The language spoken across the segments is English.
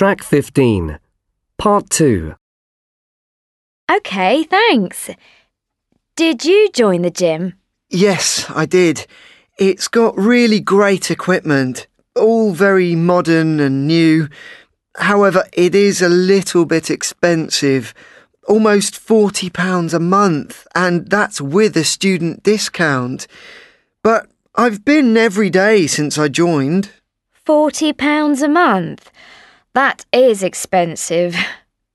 Track 15. Part 2. Okay, thanks. Did you join the gym? Yes, I did. It's got really great equipment, all very modern and new. However, it is a little bit expensive. Almost £40 a month, and that's with a student discount. But I've been every day since I joined. £40 a month. That is expensive.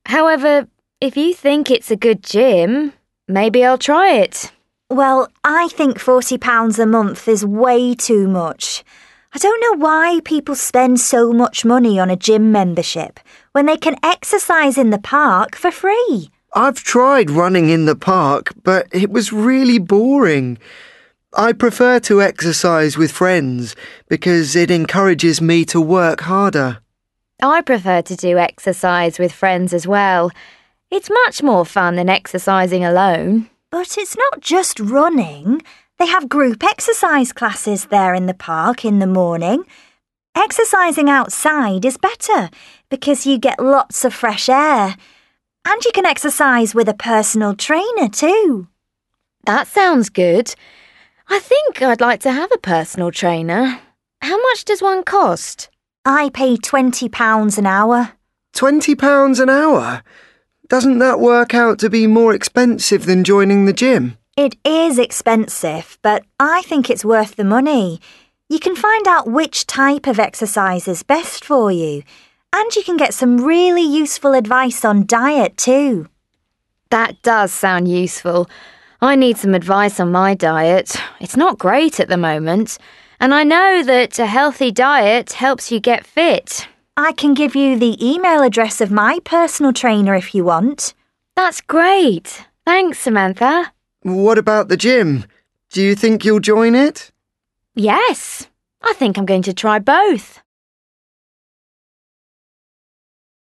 However, if you think it's a good gym, maybe I'll try it. Well, I think £40 a month is way too much. I don't know why people spend so much money on a gym membership when they can exercise in the park for free. I've tried running in the park, but it was really boring. I prefer to exercise with friends because it encourages me to work harder. I prefer to do exercise with friends as well. It's much more fun than exercising alone. But it's not just running. They have group exercise classes there in the park in the morning. Exercising outside is better because you get lots of fresh air. And you can exercise with a personal trainer too. That sounds good. I think I'd like to have a personal trainer. How much does one cost? I pay £20 an hour. £20 an hour? Doesn't that work out to be more expensive than joining the gym? It is expensive, but I think it's worth the money. You can find out which type of exercise is best for you, and you can get some really useful advice on diet too. That does sound useful. I need some advice on my diet. It's not great at the moment, and I know that a healthy diet helps you get fit. I can give you the email address of my personal trainer if you want. That's great. Thanks, Samantha. What about the gym? Do you think you'll join it? Yes, I think I'm going to try both.